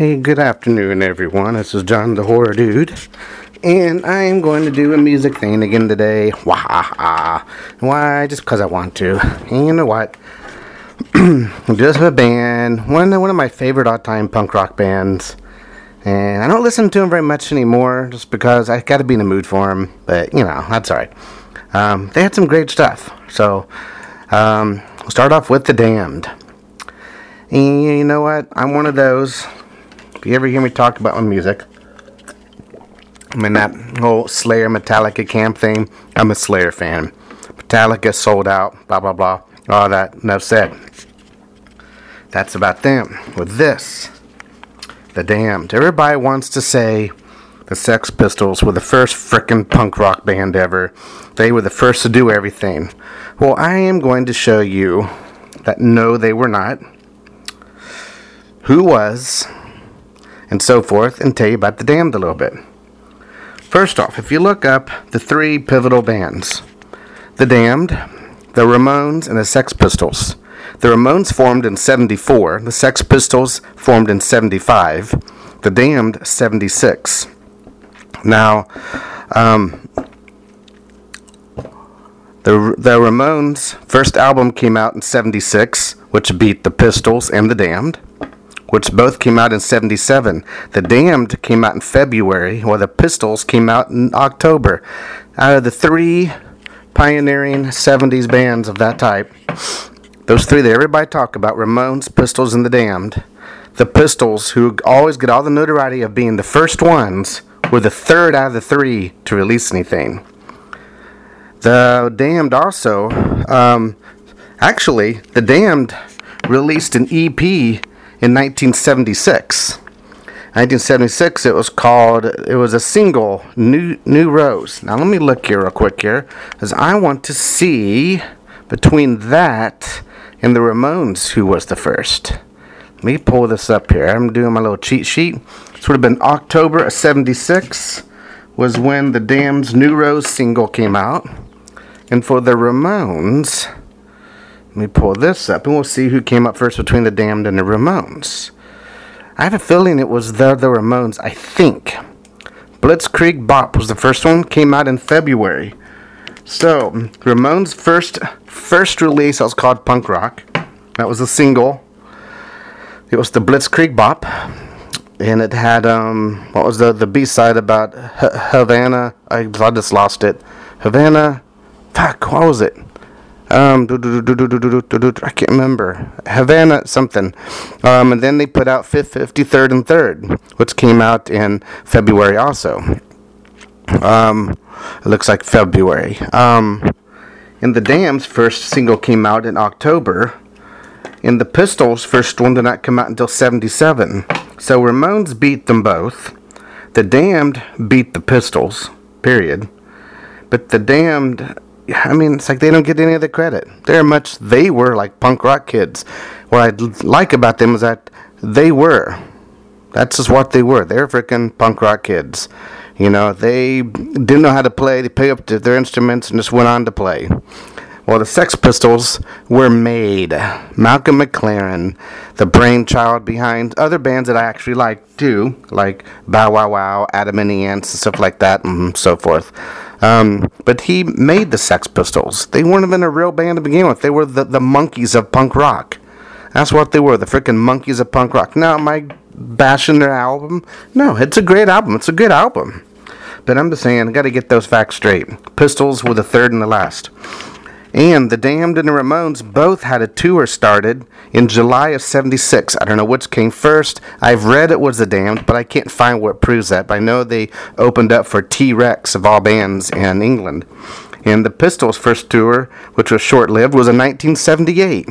Hey, good afternoon, everyone. This is John the Horror Dude, and I am going to do a music thing again today. Wah Why? Just because I want to. And you know what? just a band, one one of my favorite all-time punk rock bands, and I don't listen to them very much anymore, just because I got to be in the mood for them. But you know, that's alright. Um, they had some great stuff. So, um, we'll start off with the Damned. And you know what? I'm one of those. If you ever hear me talk about my music, I'm in that whole Slayer Metallica camp thing. I'm a Slayer fan. Metallica sold out, blah, blah, blah. All that, enough said. That's about them. With this, The Damned. Everybody wants to say the Sex Pistols were the first frickin' punk rock band ever. They were the first to do everything. Well, I am going to show you that no, they were not. Who was, and so forth, and tell you about the Damned a little bit. First off, if you look up the three pivotal bands the Damned, the Ramones, and the Sex Pistols. The Ramones formed in 74, the Sex Pistols formed in 75, the Damned 76. Now, um, the, the Ramones' first album came out in 76, which beat the Pistols and the Damned which both came out in 77. The Damned came out in February, while the Pistols came out in October. Out of the three pioneering 70s bands of that type, those three that everybody talk about Ramones, Pistols, and the Damned, the Pistols, who always get all the notoriety of being the first ones, were the third out of the three to release anything. The Damned also, um, actually, the Damned released an EP in 1976. 1976, it was called, it was a single, New, New Rose. Now, let me look here real quick here, because I want to see between that and the Ramones who was the first. Let me pull this up here. I'm doing my little cheat sheet. This would have been October of 76 was when the Damned's New Rose single came out. And for the Ramones, let me pull this up and we'll see who came up first between the Damned and the Ramones. I have a feeling it was the, the Ramones, I think. Blitzkrieg Bop was the first one, came out in February. So, Ramones' first first release was called Punk Rock. That was a single. It was the Blitzkrieg Bop. And it had, um, what was the, the B side about H- Havana? I, I just lost it. Havana, fuck, what was it? Um, I can't remember. Havana something. Um, and then they put out Fifth, 53rd, and 3rd, which came out in February also. Um, it looks like February. Um, and the Damned's first single came out in October. And the Pistols' first one did not come out until 77. So Ramones beat them both. The Damned beat the Pistols, period. But the Damned I mean, it's like they don't get any of the credit. They're much, they were like punk rock kids. What I like about them is that they were. That's just what they were. They're freaking punk rock kids. You know, they didn't know how to play. They picked up their instruments and just went on to play. Well, the Sex Pistols were made. Malcolm McLaren, the brainchild behind other bands that I actually like too, like Bow Wow Wow, Adam and the Ants, and stuff like that, and so forth. Um, but he made the Sex Pistols. They weren't even a real band to begin with. They were the, the monkeys of punk rock. That's what they were, the freaking monkeys of punk rock. Now, am I bashing their album? No, it's a great album. It's a good album. But I'm just saying, I got to get those facts straight. Pistols were the third and the last. And the Damned and the Ramones both had a tour started in July of 76. I don't know which came first. I've read it was the Damned, but I can't find what proves that. But I know they opened up for T Rex of all bands in England. And the Pistols' first tour, which was short lived, was in 1978.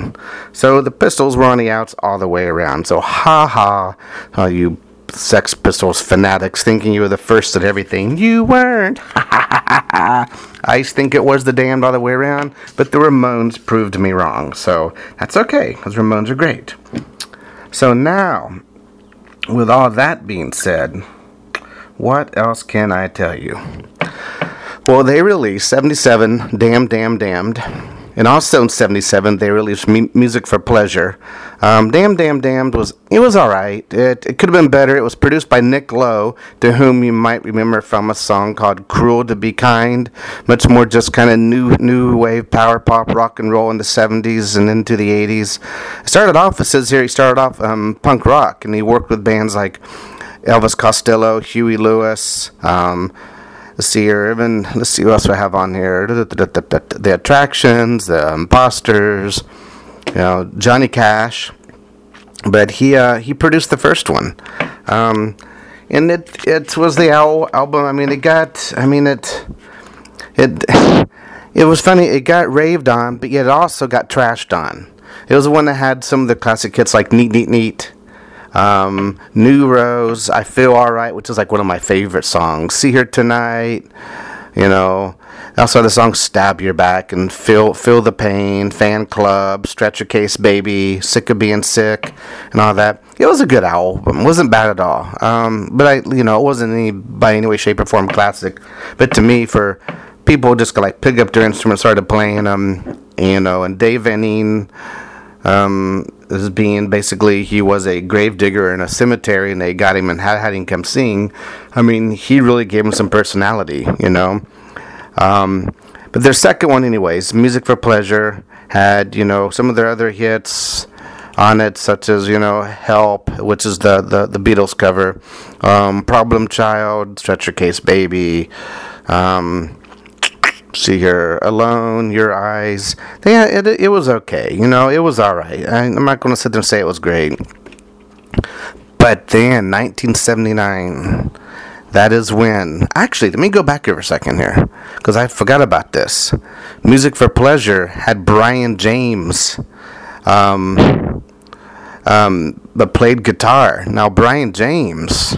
So the Pistols were on the outs all the way around. So ha ha, you Sex Pistols fanatics thinking you were the first at everything. You weren't. I think it was the damned all the way around, but the Ramones proved me wrong. So that's okay, because Ramones are great. So now, with all that being said, what else can I tell you? Well, they released 77 Damn, Damn, Damned and also in '77 they released M- "Music for Pleasure." Um, "Damn, Damn, Damned" was it was all right. It, it could have been better. It was produced by Nick Lowe, to whom you might remember from a song called "Cruel to Be Kind." Much more just kind of new new wave power pop rock and roll in the '70s and into the '80s. Started off, it says here, he started off um, punk rock, and he worked with bands like Elvis Costello, Huey Lewis. Um, let's see here, even let's see what else I have on here. The attractions, the imposters, you know, Johnny Cash. But he uh, he produced the first one, um, and it it was the al- album. I mean, it got. I mean, it it it was funny. It got raved on, but yet it also got trashed on. It was the one that had some of the classic hits like "Neat Neat Neat." Um, New Rose, I Feel Alright, which is like one of my favorite songs. See Her Tonight, you know. Also the song Stab Your Back and Feel Feel the Pain, Fan Club, Stretcher Case Baby, Sick of Being Sick, and all that. It was a good album. It wasn't bad at all. Um, but I, you know, it wasn't any by any way, shape, or form classic. But to me, for people just like pick up their instruments, started playing them, you know, and Dave Vanian, um, as being basically he was a grave digger in a cemetery and they got him and had, had him come sing. I mean, he really gave him some personality, you know. Um, but their second one, anyways, Music for Pleasure, had, you know, some of their other hits on it, such as, you know, Help, which is the, the, the Beatles cover, um, Problem Child, Stretcher Case Baby, um, see here alone your eyes. Yeah it, it was okay you know it was all right. I, i'm not going to sit there and say it was great. But then 1979 that is when actually let me go back here for a second here because i forgot about this. Music for pleasure had brian james um, um, but played guitar. Now brian james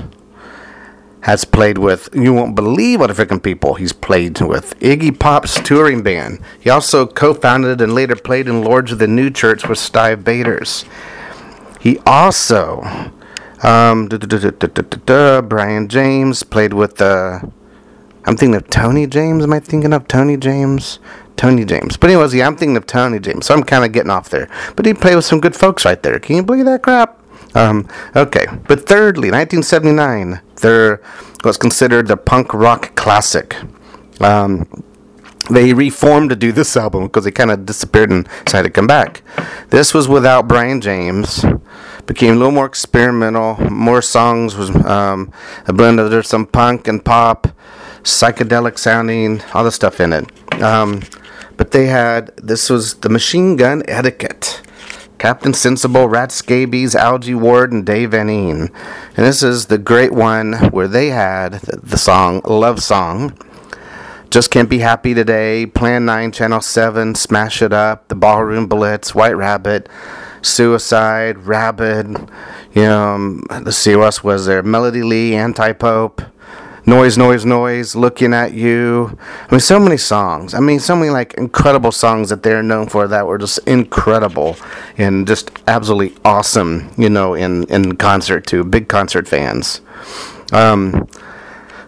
has played with, you won't believe what a freaking people he's played with. Iggy Pop's touring band. He also co founded and later played in Lords of the New Church with Stiv Bators. He also, um, Brian James played with, uh, I'm thinking of Tony James. Am I thinking of Tony James? Tony James. But anyways, yeah, I'm thinking of Tony James. So I'm kind of getting off there. But he played with some good folks right there. Can you believe that crap? Um, okay, but thirdly, 1979, there was considered the punk rock classic. Um, they reformed to do this album because they kind of disappeared and decided to come back. This was without Brian James. Became a little more experimental. More songs was um, a blend of there's some punk and pop, psychedelic sounding, all the stuff in it. Um, but they had this was the Machine Gun Etiquette. Captain Sensible, Rat Scabies, Algy Ward, and Dave Vanian. And this is the great one where they had the song Love Song. Just Can't Be Happy Today, Plan 9, Channel 7, Smash It Up, The Ballroom Blitz, White Rabbit, Suicide, Rabid, you know, um, what else was there, Melody Lee, Anti Pope, Noise, Noise, Noise, Looking at You. I mean, so many songs. I mean, so many like incredible songs that they're known for that were just incredible and just absolutely awesome, you know, in, in concert too. Big concert fans. Um,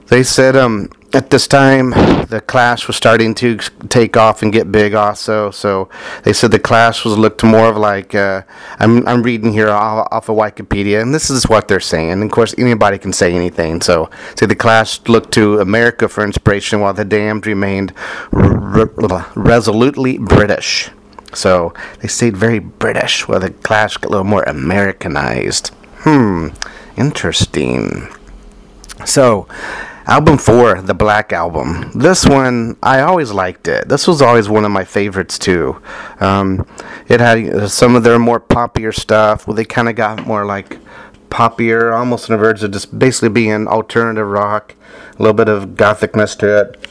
they said, um, at this time, the Clash was starting to take off and get big. Also, so they said the Clash was looked more of like uh, I'm I'm reading here off, of Wikipedia, and this is what they're saying. And of course, anybody can say anything. So, say the Clash looked to America for inspiration, while the Damned remained resolutely British. So they stayed very British, while the Clash got a little more Americanized. Hmm, interesting. So Album four, the Black Album. This one, I always liked it. This was always one of my favorites too. Um, it had uh, some of their more poppier stuff. Well, they kind of got more like poppier, almost on the verge of just basically being alternative rock. A little bit of gothicness to it.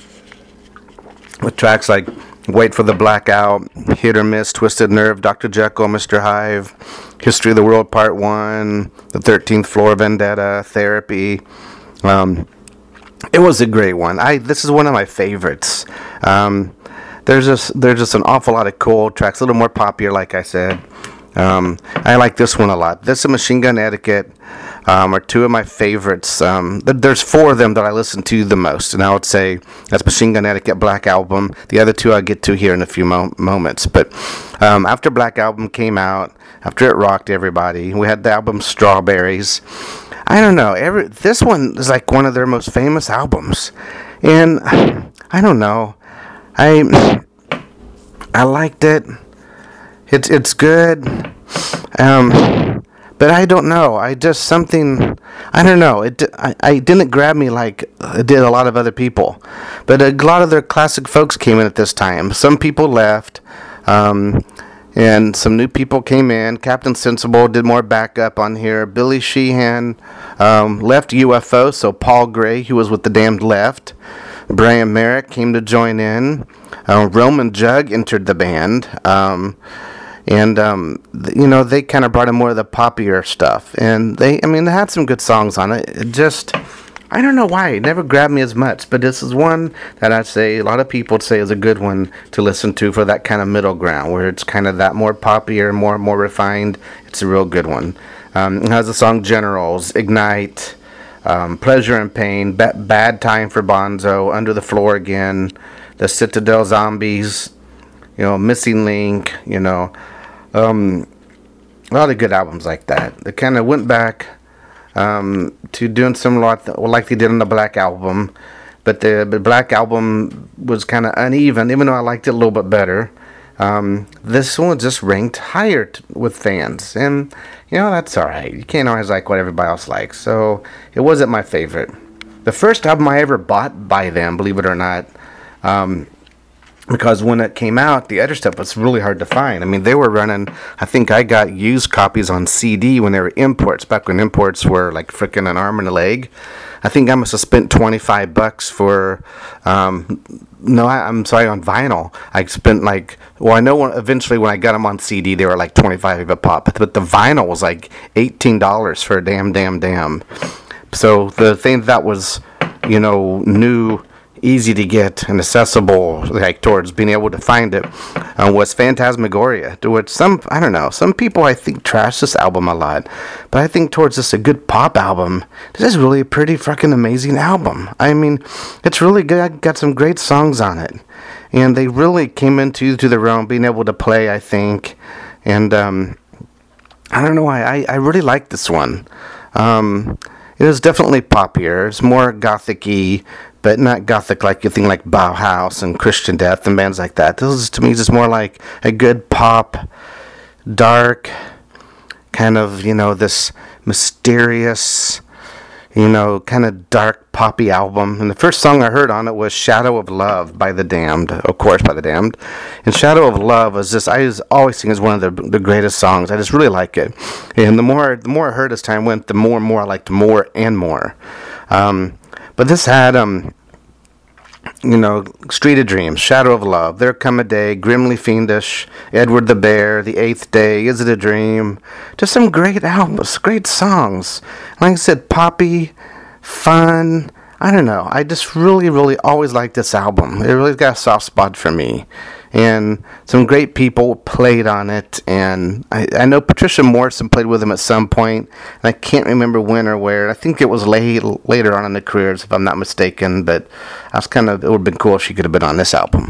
With tracks like Wait for the Blackout, Hit or Miss, Twisted Nerve, Dr. Jekyll, Mr. Hive, History of the World Part 1, The 13th Floor Vendetta, Therapy. Um, it was a great one. I this is one of my favorites. Um, there's just there's just an awful lot of cool tracks, a little more popular, like I said. Um, I like this one a lot. This is Machine Gun Etiquette. um, are two of my favorites. Um, there's four of them that I listen to the most, and I would say that's Machine Gun Etiquette Black Album. The other two I'll get to here in a few mo- moments. But um, after Black Album came out, after it rocked everybody, we had the album Strawberries. I don't know. Every this one is like one of their most famous albums, and I don't know. I I liked it. It's it's good. Um, but I don't know. I just something. I don't know. It I, I didn't grab me like it did a lot of other people. But a lot of their classic folks came in at this time. Some people left. Um, and some new people came in. Captain Sensible did more backup on here. Billy Sheehan um, left UFO, so Paul Gray, who was with the Damned, left. Bryn Merrick came to join in. Uh, Roman Jugg entered the band. Um, and um, th- you know they kind of brought in more of the poppier stuff, and they, I mean, they had some good songs on it. It just, I don't know why it never grabbed me as much, but this is one that I'd say a lot of people would say is a good one to listen to for that kind of middle ground where it's kind of that more poppier, more more refined. It's a real good one. Um, it has the song Generals, Ignite, um, Pleasure and Pain, ba- Bad Time for Bonzo, Under the Floor Again, The Citadel Zombies, you know, Missing Link, you know, um, a lot of good albums like that. They kind of went back um, to doing similar like they did on the Black Album, but the, the Black Album was kind of uneven, even though I liked it a little bit better. Um, this one just ranked higher t- with fans, and you know that's all right. You can't always like what everybody else likes, so it wasn't my favorite. The first album I ever bought by them, believe it or not, um, because when it came out, the other stuff was really hard to find. I mean, they were running. I think I got used copies on CD when they were imports, back when imports were like freaking an arm and a leg. I think I must have spent twenty five bucks for. Um, no, I, am sorry, on vinyl. I spent like. Well, I know when, eventually when I got them on CD, they were like twenty five a pop, but the vinyl was like eighteen dollars for a damn, damn, damn. So the thing that was, you know, new easy to get and accessible, like towards being able to find it, uh, was Phantasmagoria. To which some, I don't know, some people I think trash this album a lot, but I think towards this a good pop album, this is really a pretty fucking amazing album. I mean, it's really good. Got some great songs on it, and they really came into to their own, being able to play. I think, and um, I don't know why I, I really like this one. Um, it is definitely poppier. It's more gothicy, but not gothic like you think like Bauhaus and Christian Death and bands like that. This is to me just more like a good pop, dark, kind of you know this mysterious, you know, kind of dark poppy album. And the first song I heard on it was "Shadow of Love" by the Damned, of course by the Damned. And "Shadow of Love" was just I always think is one of the the greatest songs. I just really like it. And the more the more I heard as time went, the more and more I liked more and more. Um, but this had um you know, Street of Dreams, Shadow of Love, There Come a Day, Grimly Fiendish, Edward the Bear, The Eighth Day, Is It a Dream? Just some great albums, great songs. Like I said, poppy, fun. I don't know. I just really, really always liked this album. It really got a soft spot for me and some great people played on it. And I, I know Patricia Morrison played with him at some point, and I can't remember when or where. I think it was late later on in the careers, if I'm not mistaken. But I was kind of it would have been cool if she could have been on this album.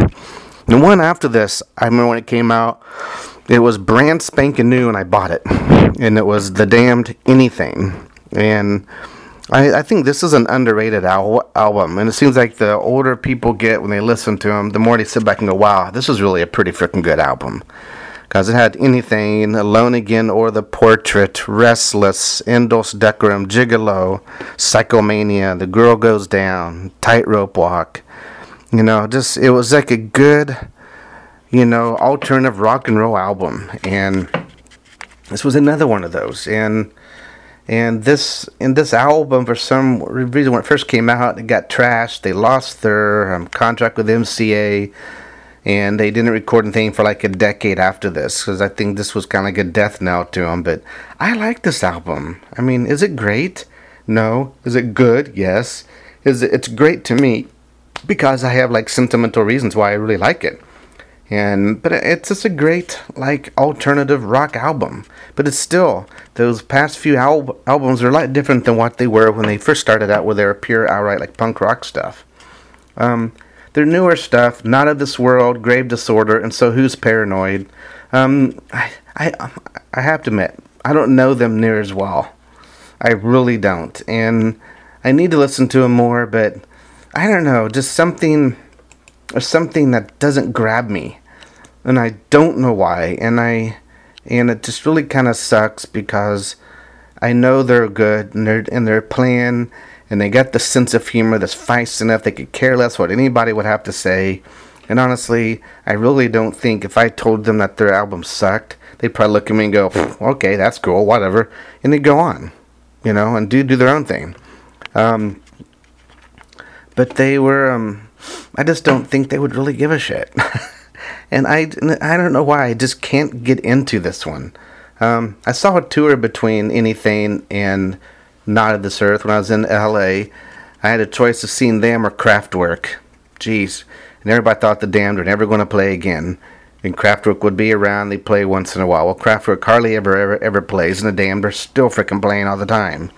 The one after this, I remember when it came out. It was brand spanking new, and I bought it, and it was the damned anything, and I, I think this is an underrated al- album, and it seems like the older people get when they listen to them, the more they sit back and go, "Wow, this is really a pretty freaking good album." Because it had anything, Alone Again or The Portrait, Restless, In Dulce Decorum, Gigolo, Psychomania, The Girl Goes Down, Tightrope Walk. You know, just, it was like a good, you know, alternative rock and roll album. And this was another one of those. And and this in this album, for some reason, when it first came out, it got trashed. They lost their um, contract with MCA, and they didn't record anything for like a decade after this because I think this was kind of like a death knell to them. But I like this album. I mean, is it great? No. Is it good? Yes. Is it, it's great to me because I have like sentimental reasons why I really like it. And but it's just a great like alternative rock album. But it's still those past few al- albums are a lot different than what they were when they first started out with their pure outright like punk rock stuff. Um, their newer stuff, Not of This World, Grave Disorder, and So Who's Paranoid. Um, I, I I have to admit I don't know them near as well. I really don't, and I need to listen to them more. But I don't know, just something or something that doesn't grab me and I don't know why. And I and it just really kind of sucks because I know they're good and they're and they're playing and they got the sense of humor that's feisty enough they could care less what anybody would have to say. And honestly, I really don't think if I told them that their album sucked, they'd probably look at me and go, "Okay, that's cool, whatever," and they'd go on, you know, and do do their own thing. Um, but they were, um, I just don't think they would really give a shit. and I, I don't know why I just can't get into this one. Um, I saw a tour between Anything and Not of This Earth when I was in L.A. I had a choice of seeing them or Kraftwerk. Jeez, and everybody thought the Damned were never going to play again. And Kraftwerk would be around; they play once in a while. Well, Kraftwerk hardly ever, ever, ever plays, and the Damned are still freaking playing all the time.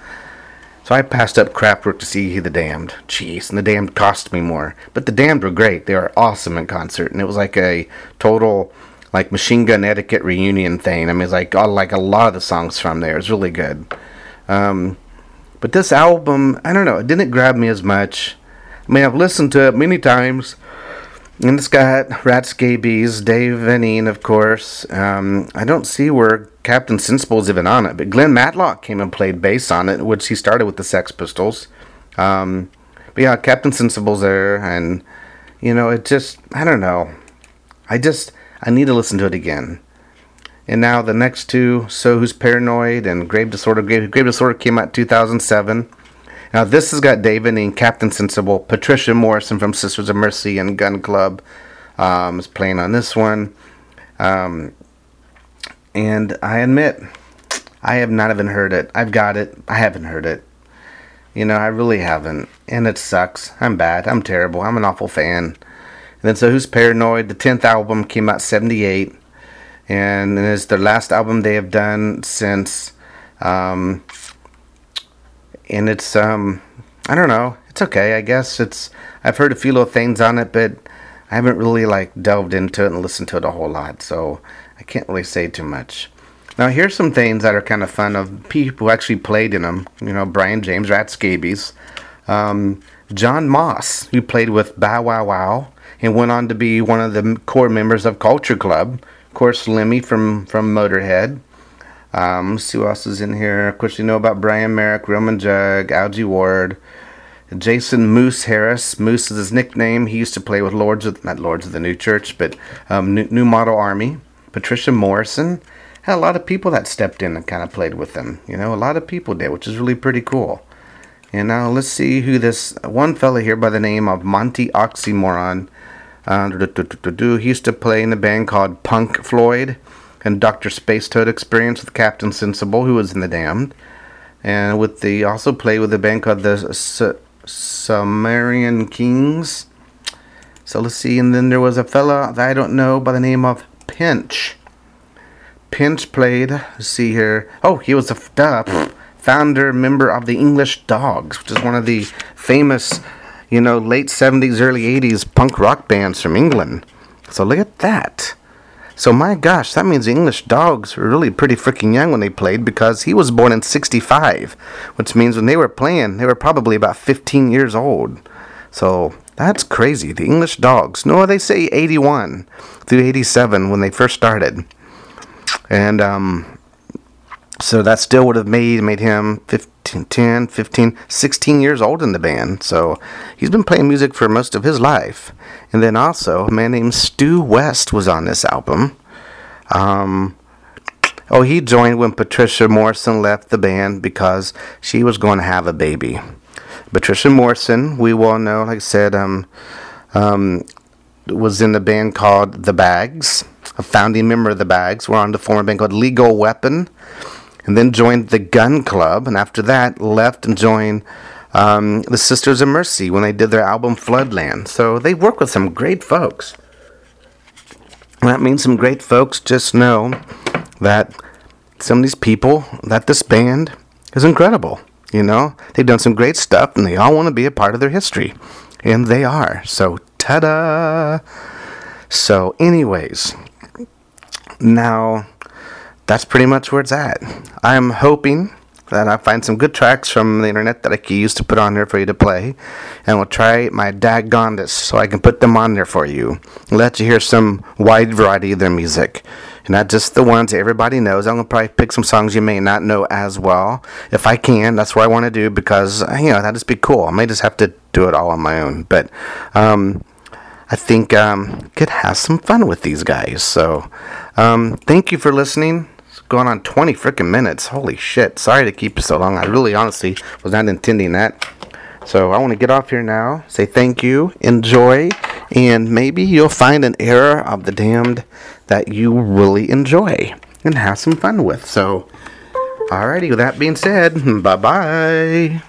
So I passed up Kraftwerk to see The Damned. Jeez, and The Damned cost me more. But The Damned were great. They were awesome in concert, and it was like a total like Machine Gun Etiquette reunion thing. I mean, it's like all, like a lot of the songs from there. It's really good. Um, but this album, I don't know, it didn't grab me as much. I mean, I've listened to it many times. And it's got Rat Scabies, Dave Vanian, of course. Um, I don't see where Captain Sensible's even on it, but Glenn Matlock came and played bass on it, which he started with the Sex Pistols. Um, but yeah, Captain Sensible's there, and you know, it just, I don't know. I just, I need to listen to it again. And now the next two, So Who's Paranoid and Grave Disorder. Grave, Grave Disorder came out 2007. Now this has got David and Captain Sensible, Patricia Morrison from Sisters of Mercy and Gun Club um, is playing on this one. Um, and I admit, I have not even heard it. I've got it. I haven't heard it. You know, I really haven't. And it sucks. I'm bad. I'm terrible. I'm an awful fan. And then so Who's Paranoid? The 10th album came out 78. And it's their last album they have done since um, and it's um I don't know. It's okay, I guess. It's I've heard a few little things on it, but I haven't really like delved into it and listened to it a whole lot, so I can't really say too much. Now here's some things that are kind of fun of people who actually played in them. You know, Brian James, Rat Scabies, um, Jon Moss, who played with Bow Wow Wow and went on to be one of the core members of Culture Club. Of course, Lemmy from from Motorhead. Um, see who else is in here. Of course, you know about Bryn Merrick, Roman Jugg, Algy Ward, Jason Moose Harris. Moose is his nickname. He used to play with Lords of not Lords of the New Church, but um, New, New, Model Army. Patricia Morrison had a lot of people that stepped in and kind of played with them. You know, a lot of people did, which is really pretty cool. And now let's see who this one fella here by the name of Monty Oxymoron. Uh, he used to play in a band called Punk Floyd and Dr. Space Toad experience with Captain Sensible, who was in The Damned. And with the also played with a band called the Sumerian Kings. So let's see, and then there was a fella that I don't know by the name of Pinch. Pinch played, let's see here. Oh, he was a duh, founder, member of the English Dogs, which is one of the famous, you know, late 70s, early 80s punk rock bands from England. So look at that. So my gosh, that means the English dogs were really pretty freaking young when they played because he was born in 65, which means when they were playing, they were probably about 15 years old. So that's crazy. The English dogs. No, they say 81 through 87 when they first started. And um, so that still would have made made him 15, 10, 15, 16 years old in the band. So he's been playing music for most of his life. And then also, a man named Stu West was on this album. Um, oh, he joined when Patricia Morrison left the band because she was going to have a baby. Patricia Morrison, we all know, like I said, um, um, was in a band called The Bags, a founding member of The Bags. We're on the former band called Legal Weapon, and then joined the Gun Club, and after that left and joined um, the Sisters of Mercy when they did their album Floodland. So they work with some great folks. that means some great folks just know that some of these people, that this band is incredible. You know, they've done some great stuff and they all want to be a part of their history. And they are. So, ta da! So, anyways, now that's pretty much where it's at. I'm hoping that I find some good tracks from the internet that I can use to put on there for you to play. And we'll try my daggondest so I can put them on there for you. Let you hear some wide variety of their music. And not just the ones everybody knows. I'm to probably pick some songs you may not know as well. If I can, that's what I want to do because, you know, that'd just be cool. I may just have to do it all on my own. But, um, I think um, could have some fun with these guys. So, um, thank you for listening going on 20 freaking minutes. Holy shit. Sorry to keep it so long. I really honestly was not intending that. So I want to get off here now, say thank you, enjoy, and maybe you'll find an era of the damned that you really enjoy and have some fun with. So, alrighty, with that being said, bye bye.